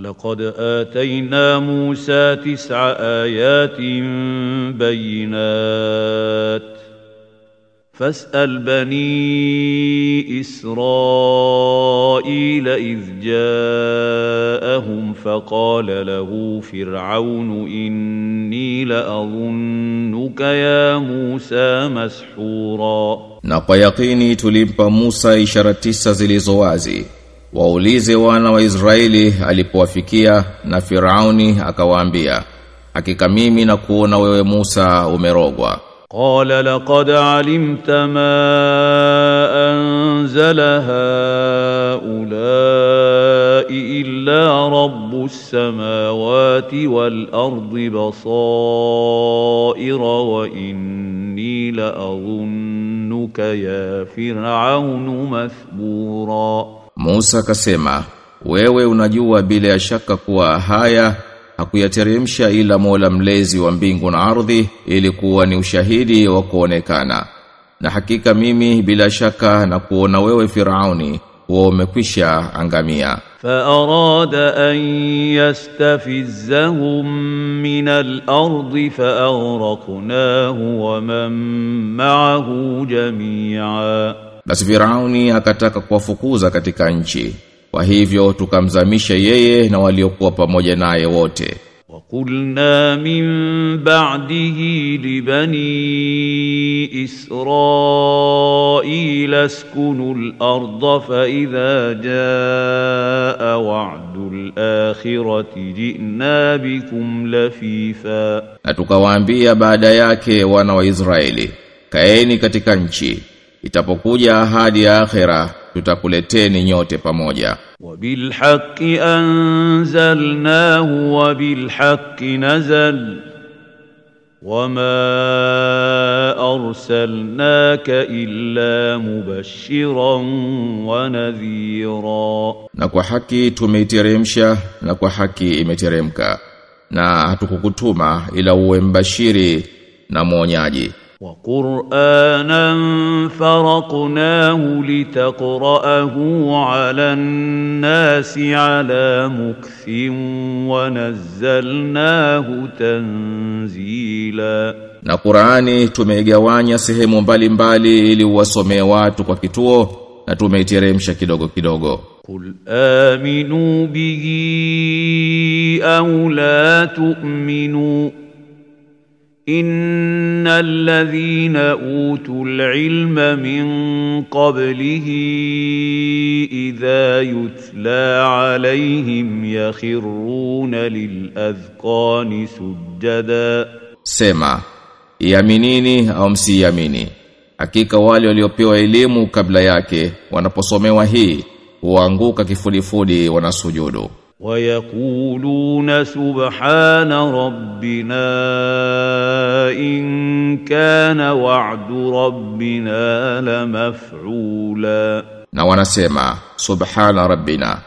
ولقد آتينا موسى تسع آيات بينات فاسأل بني إسرائيل إذ جاءهم فقال له فرعون إني لأظنك يا موسى مسحورا Na kwa yakini tulimpa Musa ishara tisa. Waulize wana wa Israeli alipowafikia na Firauni akawaambia, hakika mimi na kuona wewe Musa umerogwa. قال لقد علمت ما أنزل هؤلاء إلا رب السماوات والأرض بصائر وإني لأظنك يا فرعون مثبورا Musa akasema, wewe unajua bila ya shaka kuwa haya hakuyateremsha ila Mola mlezi wa mbingu na ardhi ili kuwa ni ushahidi wa kuonekana. Na hakika mimi bila shaka na kuona wewe Firauni huwa umekwisha angamia. فأراد أن يستفزهم من الأرض فأغرقناه ومن معه جميعا Basi Firauni akataka kuwafukuza katika nchi. Kwa hivyo tukamzamisha yeye na waliokuwa pamoja naye wote. وقلنا من بعده لبني إسرائيل اسكنوا الأرض فإذا جاء وعد الآخرة جئنا بكم لفيفا Na tukawaambia baada yake wana wa Israeli, kaeni katika nchi. Itapokuja ahadi ya akhera tutakuleteni nyote pamoja. Wabil haqqi anzalnahu wa bil haqqi nazal wama arsalnaka illa mubashiran wa nadhira, na kwa haki tumeiteremsha na kwa haki imeteremka, na hatukukutuma ila uwe mbashiri na mwonyaji. وقرآنا فرقناه لتقرأه على الناس على مكث ونزلناه تنزيلا Na Qur'ani tumeigawanya sehemu mbalimbali ili uwasomee watu kwa kituo na tumeiteremsha kidogo kidogo. قل آمنوا به أو لا تؤمنوا إن الذين أوتوا العلم من قبله إذا يتلى عليهم يخرون للأذقان سجدا Sema, iaminini au msiamini. Hakika wale waliopewa elimu kabla yake wanaposomewa hii huanguka kifudifudi wanasujudu. ويقولون سبحان ربنا إن كان وعد ربنا لمفعولا Na wanasema subhana rabbina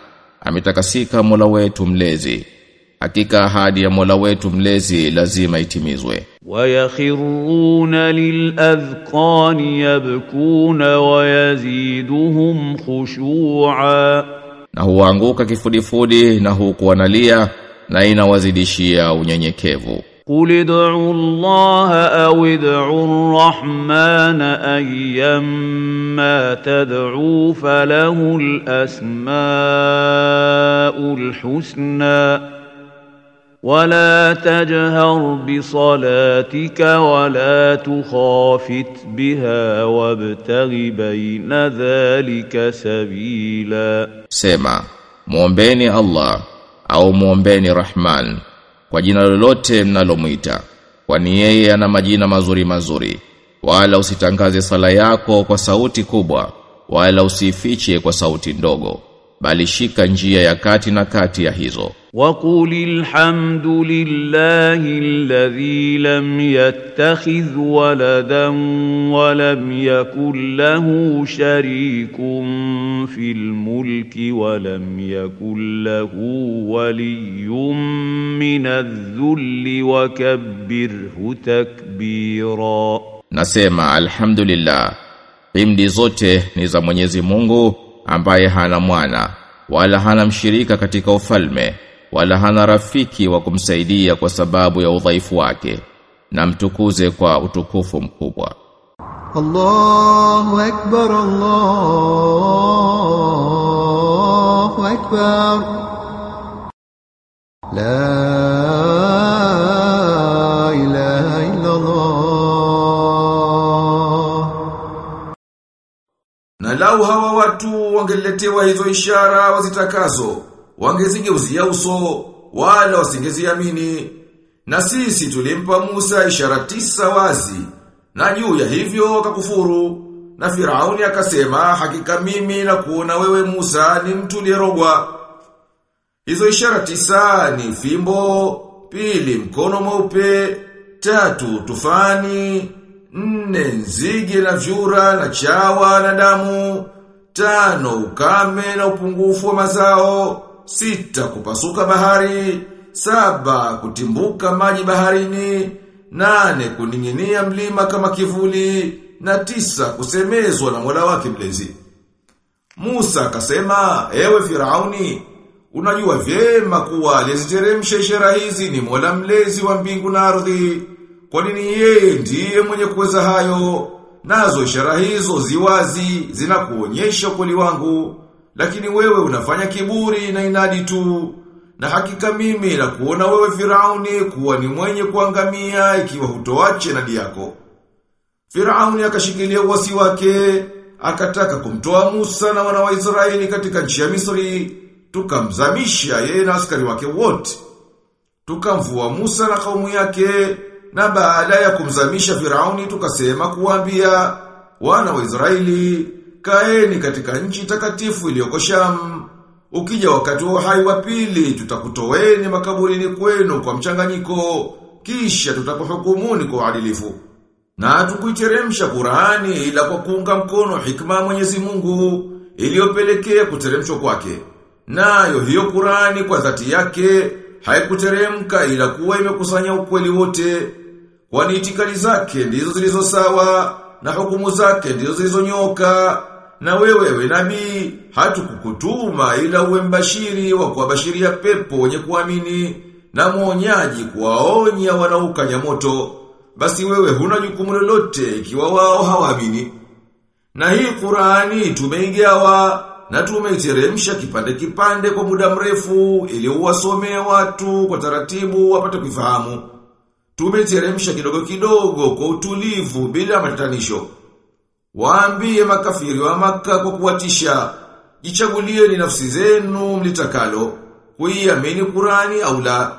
ametakasika Mola wetu mlezi. Hakika ahadi ya Mola wetu mlezi lazima itimizwe. ويخرون للأذقان يبكون ويزيدهم خشوعا Na huanguka kifudifudi na huku wanalia na inawazidishia unyenyekevu. قل ادعوا الله أو ادعوا الرحمن أيما تدعوا فله الأسماء الحسنى ولا تجهر بصلاتك ولا تخافت بها وابتغ بين ذلك سبيلا Sema, muombeni Allah au muombeni Rahman kwa jina lolote mnalomwita, kwani yeye ana majina mazuri mazuri. Wala usitangaze sala yako kwa sauti kubwa, wala usifiche kwa sauti ndogo, bali shika njia ya kati na kati ya hizo. وقل الحمد لله الذي لم يتخذ ولدا ولم يكن له شريك في الملك ولم يكن له ولي من الذل وكبره تكبيرا Nasema alhamdulillah. Himdi zote ni za Mwenyezi Mungu ambaye hana mwana wala hana mshirika katika ufalme wala hana rafiki wa kumsaidia kwa sababu ya udhaifu wake na mtukuze kwa utukufu mkubwa. Allahu akbar Allahu akbar. La lau hawa watu wangeletewa hizo ishara wazitakazo, wangezigeuzia uso, wala wasingeziamini. Na sisi tulimpa Musa ishara tisa wazi, na juu ya hivyo wakakufuru. Na Firauni akasema, hakika mimi na kuona wewe Musa ni mtu lirogwa. Hizo ishara tisa ni fimbo, pili mkono mweupe, tatu tufani, nne nzige na vyura na chawa na damu, tano ukame na upungufu wa mazao, sita kupasuka bahari, saba kutimbuka maji baharini, nane kuning'inia mlima kama kivuli, na tisa kusemezwa na Mola wake mlezi. Musa akasema, ewe Firauni, unajua vyema kuwa aliyeziteremsha ishara hizi ni Mola mlezi wa mbingu na ardhi. Kwa nini yeye ndiye mwenye kuweza hayo? Nazo ishara hizo ziwazi zinakuonyesha kweli wangu, lakini wewe unafanya kiburi na inadi tu. Na hakika mimi na kuona wewe Firauni kuwa ni mwenye kuangamia ikiwa hutoache nadi yako. Firauni akashikilia uwasi wake, akataka kumtoa Musa na wana wa Israeli katika nchi ya Misri, tukamzamisha yeye na askari wake wote. Tukamvua Musa na kaumu yake, na baada ya kumzamisha Firauni tukasema kuambia wana wa Israeli, kaeni katika nchi takatifu iliyoko Sham. Ukija wakati wa hai wa pili, tutakutoweni makaburini kwenu kwa mchanganyiko, kisha tutakuhukumuni kwa uadilifu. Na tukuiteremsha Qur'ani ila kwa kuunga mkono hikma ya Mwenyezi Mungu iliyopelekea kuteremshwa kwake. Nayo hiyo Qur'ani kwa dhati yake haikuteremka ila kuwa imekusanya ukweli wote. Kwani itikali zake ndizo zilizo sawa na hukumu zake ndizo zilizonyoka. Na wewe we nabii hatukukutuma ila uwe mbashiri wa kuwabashiria pepo wenye kuamini na mwonyaji kuwaonya wanaukanya moto. Basi wewe huna jukumu lolote ikiwa wao hawaamini. Na hii Qur'ani tumeigawa na tumeiteremsha kipande kipande kwa muda mrefu ili uwasomee watu kwa taratibu wapate kufahamu. Tumeiteremsha kidogo kidogo kwa utulivu bila matatanisho. Waambie makafiri wa maka kwa kuwatisha, jichagulie ni nafsi zenu mlitakalo, kuiamini Kurani au la.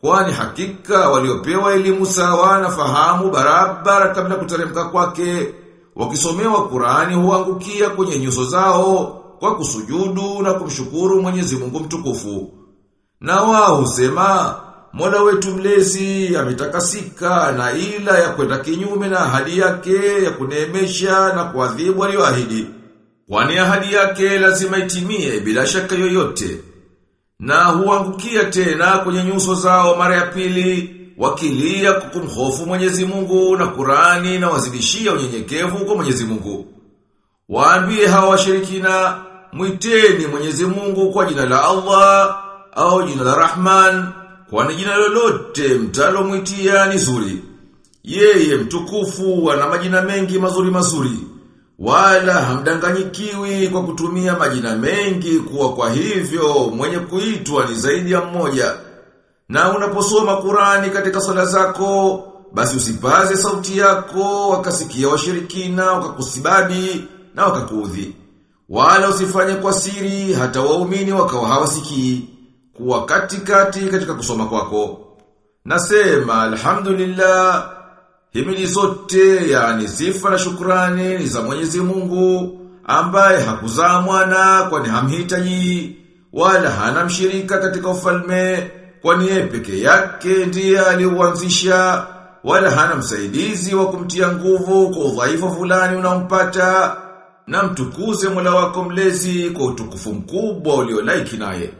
Kwani hakika waliopewa elimu sawa na fahamu barabara kabla kuteremka kwake, wakisomewa Kurani huangukia kwenye nyuso zao kwa kusujudu na kumshukuru Mwenyezi Mungu mtukufu. Na wao husema, Mola wetu mlezi ametakasika na ila ya kwenda kinyume na ahadi yake ya kuneemesha na kuadhibu aliyoahidi. Kwani ahadi yake lazima itimie bila shaka yoyote. Na huangukia tena kwenye nyuso zao mara ya pili wakilia kukumhofu Mwenyezi Mungu na Kurani na wazidishia unyenyekevu kwa Mwenyezi Mungu. Waambie hawa washirikina mwiteni Mwenyezi Mungu kwa jina la Allah au jina la Rahman kwani jina lolote mtalo mwitia ni zuri. Yeye mtukufu ana majina mengi mazuri mazuri. Wala hamdanganyikiwi kwa kutumia majina mengi kuwa kwa hivyo mwenye kuitwa ni zaidi ya mmoja. Na unaposoma Qurani katika sala zako, basi usipaze sauti yako wakasikia washirikina wakakusibabi na wakakuudhi. Wala usifanye kwa siri hata waumini wakawa hawasikii kuwa katikati katika kusoma kwako. Nasema alhamdulillah himili zote yani sifa na shukrani ni za Mwenyezi Mungu ambaye hakuzaa mwana kwani hamhitaji wala hana mshirika katika ufalme kwani yeye peke yake ndiye aliuanzisha wala hana msaidizi wa kumtia nguvu kwa udhaifu fulani unaompata na mtukuze Mola wako mlezi kwa utukufu mkubwa uliolaiki naye.